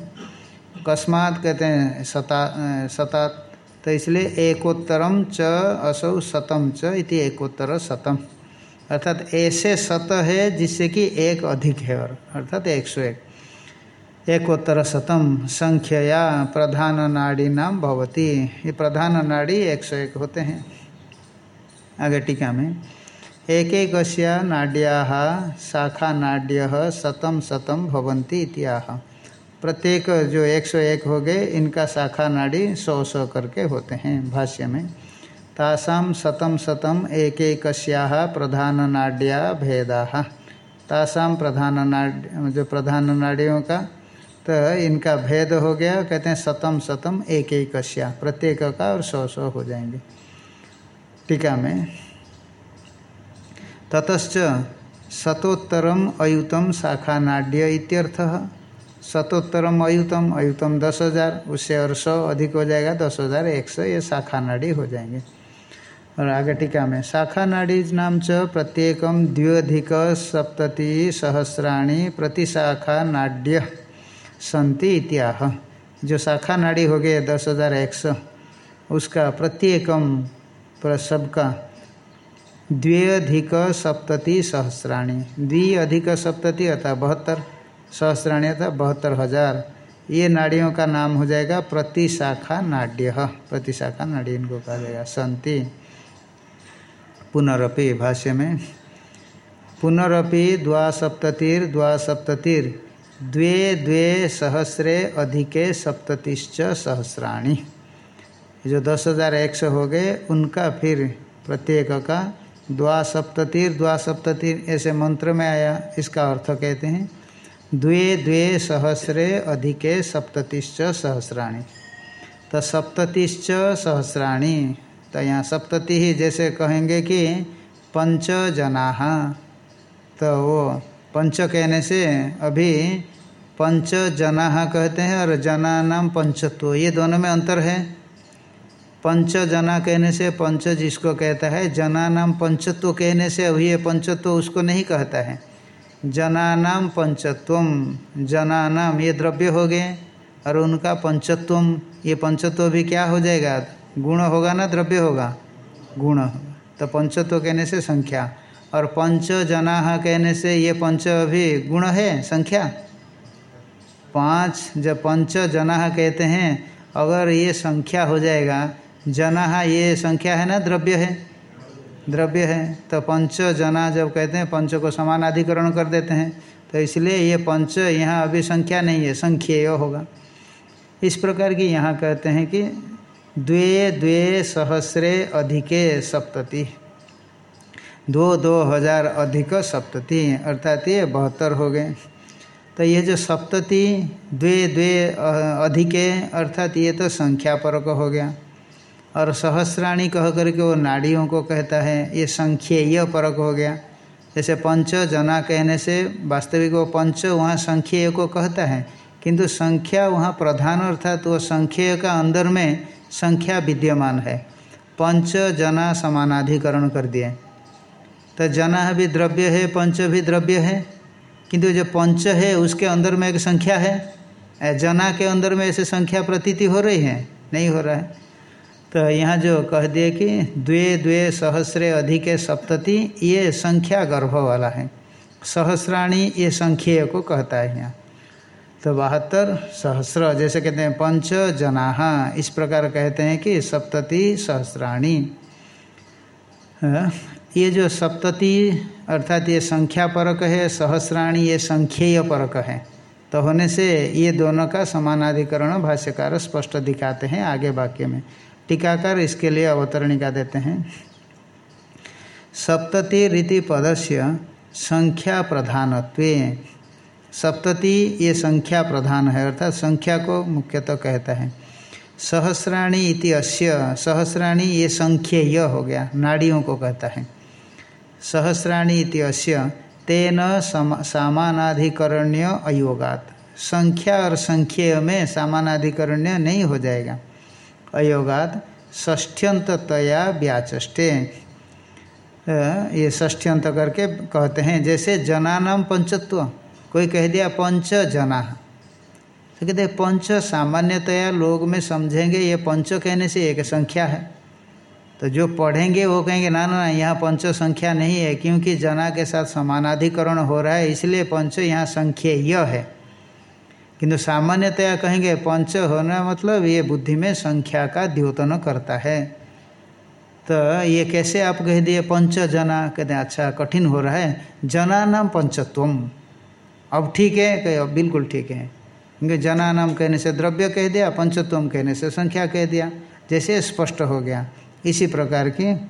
कस्मात् कहते हैं, सता सतात। तो इसलिए एकोत्तरम च, असौ शतम च इति एकोत्तर शतम अर्थात ऐसे शत है जिससे कि एक अधिक है, और अर्थात एक सौ एक। एकोत्तर शतम संख्यया प्रधान नाड़ी नाम भवती। ये प्रधान नाड़ी एक सौ एक होते हैं। आगे टीका में एक एक नाड्या शाखा नाड्य शतम शतम भवंती इत्याह। प्रत्येक जो 101 हो गए, इनका शाखा नाड़ी सौ सौ करके होते हैं भाष्य में। तासाम शतम शतम एक एक प्रधान नाड्या भेदा। तासाम प्रधान नाड्य जो प्रधान नाड़ियों का तो इनका भेद हो गया, कहते हैं शतम शतम एक एक कश्या प्रत्येक का और सौ सौ हो जाएँगे। टीका में, ततश्च शतोत्तरम अयुतम शाखा नाड्य इत्यर्थ शतोत्तरम अयुतम अयुतम दस हज़ार, उससे और सौ अधिक हो जाएगा, दस हज़ार एक सौ, ये शाखा नाड़ी हो जाएँगे। और आगे टीका में, शाखा नाड़ी नाम च प्रत्येकम द्व्यधिक सप्तति सहस्राणी प्रतिशाखा नाड्य। संति इत्याह। जो शाखा नाड़ी हो गए दस हज़ार एक सौ। उसका प्रत्येकम पर सबका द्व्यधिक सप्तति सहस्राणी। द्वि अधिक सप्तति अर्थात बहत्तर, सहस्राणी अर्थात बहत्तर हज़ार। ये नाड़ियों का नाम हो जाएगा प्रतिशाखा नाड्य। प्रतिशाखा नाड़ी इनको कहा जाएगा, संति। पुनरपि भाष्य में, पुनरपि द्वासप्ततिर द्वासप्ततिर। द्वे द्वे द्वे सहस्रे अधिके सप्ततिश्च सहस्राणी। जो दस हज़ार एक सौ हो गए, उनका फिर प्रत्येक का द्वासप्ततिर द्वासप्ततिर, ऐसे मंत्र में आया, इसका अर्थ कहते हैं, द्वे द्वे सहस्रे अधिके सप्ततिश्च सहस्राणी। तो सप्ततिश्च सहस्राणी तो यहाँ सप्तति ही जैसे कहेंगे कि पंच जना तो वो पंच कहने से अभी पंच जना कहते हैं और जना नाम पंचत्व। ये दोनों में अंतर है। पंच जना कहने से पंच जिसको कहता है, जना नाम पंचत्व कहने से अभी ये पंचत्व उसको नहीं कहता है। जना नाम पंचत्वम, जना नाम ये द्रव्य हो गए और उनका पंचत्वम, ये पंचत्व भी क्या हो जाएगा? गुण होगा ना, द्रव्य होगा? गुण तो पंचत्व कहने से संख्या। और पंच जना कहने से ये पंच अभी गुण है, संख्या? पाँच जब पंच जना कहते हैं, अगर ये संख्या हो जाएगा, जना ये संख्या है ना, द्रव्य है? द्रव्य है। तो पंच जना जब कहते हैं, पंच को समान अधिकरण कर देते हैं। तो इसलिए ये पंच यहाँ अभी संख्या नहीं है, संख्येय होगा। इस प्रकार की यहाँ कहते हैं कि द्वे द्वे सहस्रे अधिके सप्तति। दो दो हज़ार अधिक सप्तति, अर्थात ये बहत्तर हो गए। तो ये जो सप्तति, द्वे द्वे अधिके, अर्थात ये तो संख्या परक हो गया। और सहस्राणी कह करके वो नाड़ियों को कहता है, ये संख्येय परक हो गया। जैसे पंच जना कहने से वास्तविक वो पंच वहाँ संख्येय को कहता है, किंतु संख्या वहाँ प्रधान अर्थात वो संख्येय का अंदर में संख्या विद्यमान है। पंच जना समानाधिकरण कर दिए। तो जना भी द्रव्य है, पंच भी द्रव्य है। किंतु जो पंच है, उसके अंदर में एक संख्या है। जना के अंदर में ऐसे संख्या प्रतीति हो रही है? नहीं हो रहा है। तो यहाँ जो कह दिए कि द्वे द्वे, सहस्रे अधिक सप्तति, ये संख्या गर्भ वाला है। सहस्राणी ये संख्येय को कहता है यहाँ। तो बहत्तर, सहस्र, जैसे कहते हैं पंच जना इस प्रकार कहते हैं कि सप्तति, सहस्राणी। ये जो सप्तति अर्थात ये संख्या परक है, सहस्राणी ये संख्येय परक है तो होने से ये दोनों का समानाधिकरण भाष्यकार स्पष्ट दिखाते हैं आगे वाक्य में। टीकाकार इसके लिए अवतरणिका देते हैं। सप्तति रीति पदस्य संख्या प्रधानत्व। सप्तति ये संख्या प्रधान है, अर्थात संख्या को मुख्यतः तो कहता है। सहस्राणी इति अस्य, सहस्राणी ये संख्येय हो गया, नाड़ियों को कहता है। सहस्राणी अस्य तेन सामानाधिकरण्य अयोगात। संख्या और संख्येय में सामानाधिकरण्य नहीं हो जाएगा। अयोगात ष्ठ्यंतया व्याचष्टे ये ष्ठ्यंत करके कहते हैं, जैसे जनानाम पंचत्व। कोई कह दिया, पंच जना। तो कहते पंच सामान्यतया लोग में समझेंगे, ये पंच कहने से एक संख्या है। तो जो पढ़ेंगे वो कहेंगे, ना ना यहाँ पंच संख्या नहीं है, क्योंकि जना के साथ समानाधिकरण हो रहा है, इसलिए पंच यहाँ संख्या यह है। किंतु सामान्यतया कहेंगे, पंच होना मतलब ये बुद्धि में संख्या का द्योतन करता है। तो ये कैसे आप कह दिए, पंच जना? कहते हैं अच्छा कठिन हो रहा है। जना नाम पंचत्वम। अब ठीक है, कहे, अब बिल्कुल ठीक है। क्योंकि जना नाम कहने से द्रव्य कह दिया, पंचत्वम कहने से संख्या कह दिया। जैसे स्पष्ट हो गया। इसी प्रकार की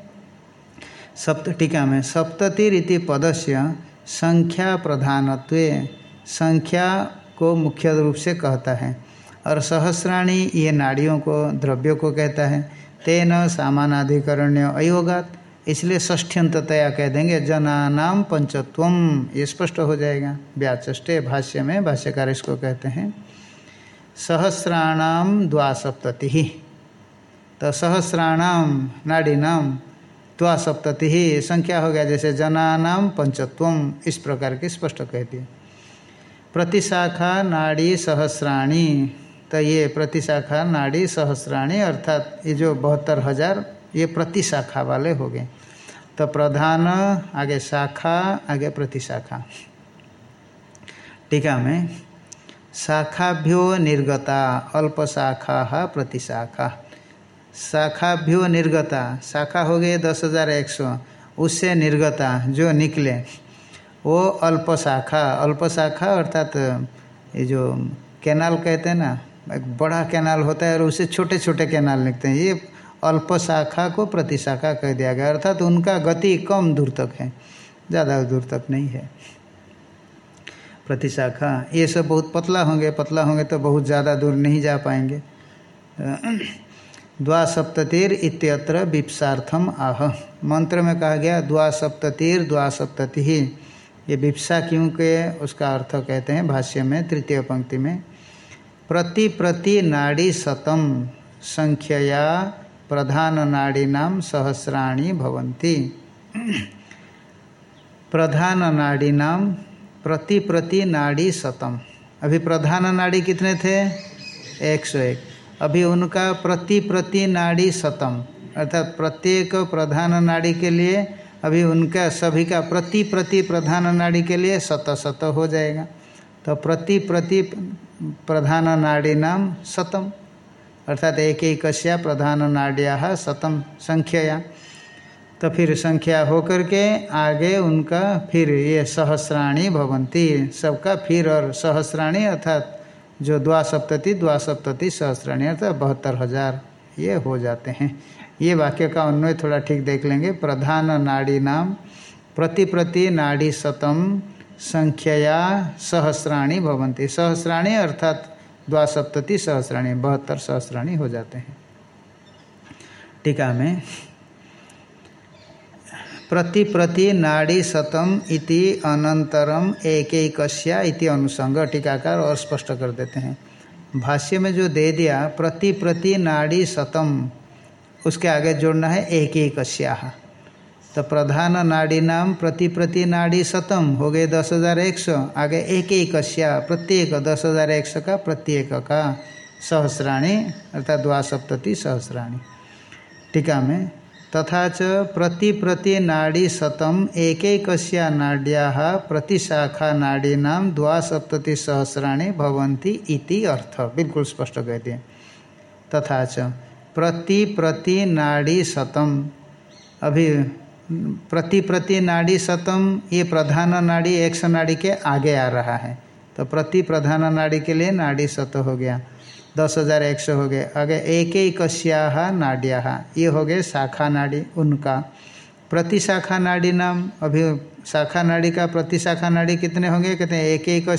सप्त टीका में सप्तति रीति पदस्य संख्या प्रधानत्व, संख्या को मुख्य रूप से कहता है। और सहस्राणी ये नाड़ियों को, द्रव्यों को कहता है। तेन सामानाधिकरण्य अयोगात। इसलिए ष्ठ्यंततया कह देंगे जनानाम पंचत्वम ये स्पष्ट हो जाएगा। व्याचे भाष्य में भाष्यकार इसको कहते हैं। सहस्राणाम द्वासप्तति। तो सहस्राणाम नाम द्वासप्तति ही संख्या हो गया जैसे जनानाम पंचत्वम इस प्रकार के स्पष्ट कहती है प्रतिशाखा नाड़ी सहस्राणी। तो ये प्रतिशाखा नाड़ी सहस्राणी अर्थात ये जो बहत्तर हज़ार, ये प्रतिशाखा वाले हो गए। तो प्रधान, आगे शाखा, आगे प्रतिशाखा। टीका में शाखाभ्यो निर्गता अल्प शाखा प्रतिशाखा। शाखाभ्यो निर्गता शाखा हो गई दस हज़ार एक सौ। उससे निर्गता जो निकले, वो अल्प शाखा अल्प शाखा अर्थात ये जो कैनाल कहते हैं ना, एक बड़ा कैनाल होता है और उसे छोटे छोटे कैनाल लिखते हैं। ये अल्प शाखा को प्रतिशाखा कह दिया गया, अर्थात उनका गति कम दूर तक है, ज़्यादा दूर तक नहीं है। प्रतिशाखा ये सब बहुत पतला होंगे पतला होंगे तो बहुत ज़्यादा दूर नहीं जा पाएँगे। द्वासप्ततिर इत्यत्र विप्सार्थम आह। मंत्र में कहा गया, द्वासप्ततिर द्वासप्तति। ये विप्सा क्यों के उसका अर्थ कहते हैं भाष्य में, तृतीय पंक्ति में। प्रति प्रति नाड़ी शतम संख्यया प्रधान नाड़ीनाम सहस्राणी भवंती प्रधान नाड़ीनाम प्रति प्रति नाड़ी शतम। अभी प्रधान नाड़ी कितने थे? एक सौ एक। अभी उनका प्रति प्रति नाड़ी शतम अर्थात प्रत्येक प्रधान नाड़ी के लिए अभी उनका सभी का प्रति प्रति प्रधान नाड़ी के लिए शत शत हो जाएगा। तो प्रति प्रति प्रधान नाड़ी नाम शतम अर्थात एक एक प्रधान नाड्या शतम संख्या तो फिर संख्या होकर के आगे उनका फिर ये सहस्राणी भवंती, सबका फिर और सहस्राणी, अर्थात जो द्वासप्तति द्वासप्तति सहस्राणी अर्थात बहत्तर हज़ार ये हो जाते हैं। ये वाक्य का अन्वय थोड़ा ठीक देख लेंगे। प्रधान नाड़ी नाम, प्रति प्रति नाड़ी शतम संख्यया सहस्राणी भवंती सहस्राणी अर्थात द्वासप्तति सहस्राणी, बहत्तर सहस्राणी हो जाते हैं। टीका में प्रति प्रति नाड़ी शतम इति अनंतरम एक एक इति अनुसंग टीकाकार और स्पष्ट कर देते हैं। भाष्य में जो दे दिया प्रति प्रति नाड़ी शतम उसके आगे जोड़ना है एक एक तो प्रधान नाड़ी नाम प्रति प्रति नाड़ी शतम हो गए दस हज़ार एक सौ, आगे एक एक प्रत्येक दस हज़ार एक सौ का प्रत्येक का सहस्राणी, अर्थात द्वासप्तति सहस्राणी। टीका में तथा च प्रति प्रति नाड़ी शतम एक एक नाड्या प्रतिशाखा नाड़ी नाम द्वासप्तति सहस्राणी भवंती इति अर्थ। बिल्कुल स्पष्ट कहते हैं। तथा च प्रति प्रति नाड़ी शतम। अभी प्रति प्रति नाड़ी शतम, ये प्रधान नाड़ी, एक सौ नाड़ी के आगे आ रहा है। तो प्रति प्रधान नाड़ी के लिए नाड़ी शत हो गया। दस हज़ार एक सौ हो गए। आगे एक एक नाड्या ये हो गए शाखा नाड़ी, उनका। प्रति शाखा नाड़ी नाम, अभी शाखा नाड़ी का प्रति शाखा नाड़ी कितने होंगे? कहते हैं एक एक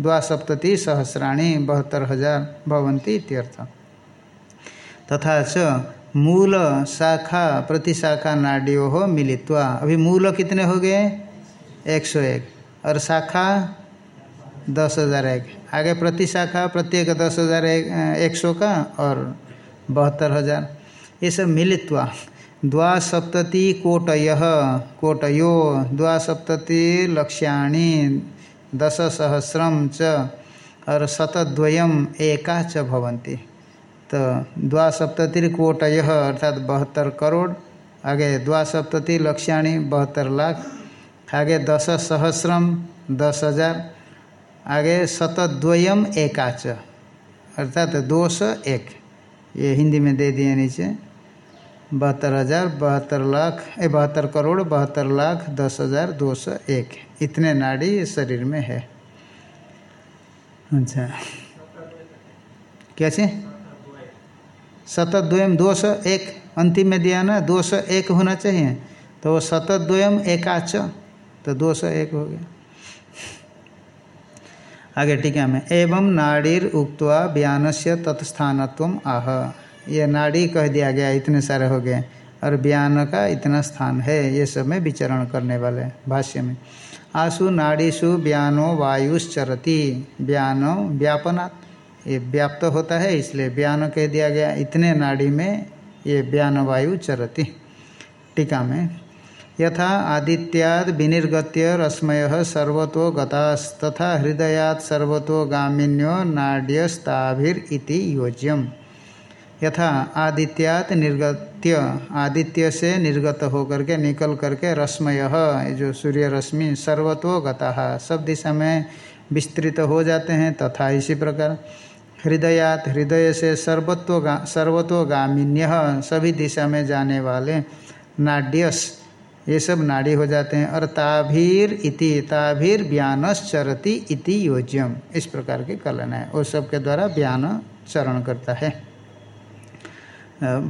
द्वासप्तति सहस्राणी, बहत्तर हज़ार, भवंती इत्यर्थ। तथा च मूल शाखा प्रतिशाखा नाड्यो हो मिलित्वा। अभी मूल कितने हो गए? एक सौ एक। और शाखा, दस हज़ार एक। आगे प्रति शाखा प्रत्येक दस हज़ार एक, सौ का और बहत्तर हज़ार। ये सब मिलित्वा। द्वासप्तति कोटय कोटयो द्वासप्तति लक्ष्याणी दश सहस्रम च और शतद्वयम एका च भवन्ति। तो द्वासप्तति कोटय अर्थात बहत्तर करोड़ आगे द्वासप्तति लक्ष्याणी बहत्तर लाख आगे दस सहस्रम दस हज़ार आगे शतद्वयम एकाच। अर्थात दो सौ एक। ये हिंदी में दे दिए नीचे। बहत्तर हज़ार, बहत्तर लाख, ए, बहत्तर करोड़, बहत्तर लाख, दस हज़ार दो सौ एक। इतने नाड़ी शरीर में है। अच्छा। कैसे शतद्वयम दो सौ एक। अंतिम में दिया ना दो सौ एक होना चाहिए। तो वो शतद्वयम एकाच। तो दो सौ एक हो गया। आगे टीका में एवं नाड़ीर उक्तवा बयान से तत्स्थानत्व आह। ये नाड़ी कह दिया गया, इतने सारे हो गए। और बयान का इतना स्थान है, ये सब में विचरण करने वाले भाष्य में। आसु नाड़ीसु ब्यानो वायुश्चरती। ब्यानो व्यापनात्। ये व्याप्त होता है, इसलिए बयान कह दिया गया। इतने नाड़ी में ये बयान वायु चरती टीका में यथा आदित्याद विनिर्गत्य रश्मय सर्वतो गतास्तथा हृदयात सर्वतो गामिन्यो नाड्यस्ताभिर इति योज्यम। यथा आदित्यात निर्गत्य आदित्य से निर्गत होकर के निकल करके रश्मय जो सूर्य रश्मि सर्वतो गता सब दिशा में विस्तृत हो जाते हैं तथा इसी प्रकार हृदयात हृदय से सर्वत्व सर्वतो गामिन्य सभी दिशा में जाने वाले नाड्यस ये सब नाड़ी हो जाते हैं। और ताभीर इति, ताभीर व्यानस चरती इति योज्यम। इस प्रकार के कलन है। वो सब के द्वारा व्यान चरण करता है।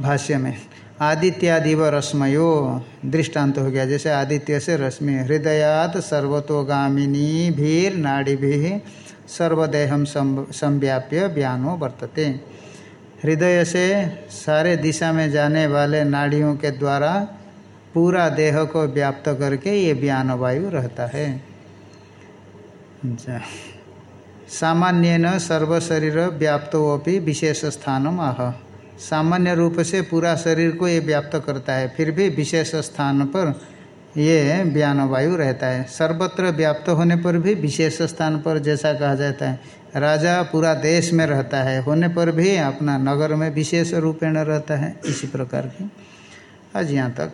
भाष्य में, आदित्यादिव रश्मयो दृष्टांत हो गया। जैसे आदित्य से रश्मि, हृदयात सर्वतोगामिनी भीर नाड़ी भी सर्वदेहम संव्याप्य व्यानो वर्तते। हृदय से सारे दिशा में जाने वाले नाड़ियों के द्वारा पूरा देह को व्याप्त करके ये व्यान वायु रहता है। सामान्य न सर्वशरीर व्याप्तोपि विशेष स्थानम आह। सामान्य रूप से पूरा शरीर को ये व्याप्त करता है, फिर भी विशेष स्थान पर ये व्यान वायु रहता है। सर्वत्र व्याप्त होने पर भी विशेष स्थान पर जैसा कहा जाता है, राजा पूरा देश में रहता है, होने पर भी अपना नगर में विशेष रूपेण रहता है, इसी प्रकार की। आज यहाँ तक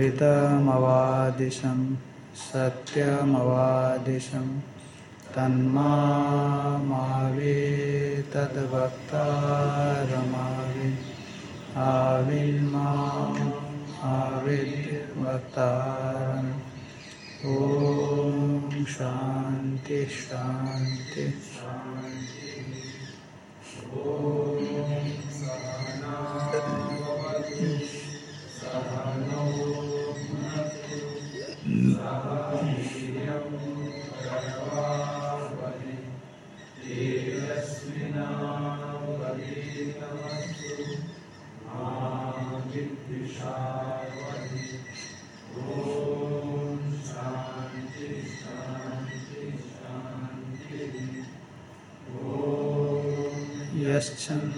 ऋतमवादिशं सत्यमवादिशं तन्मावे तद्वक्तारमावि आविर्मा आविर्वक्तारम् ॐ शान्ति शान्ति शान्ति। Oh, session.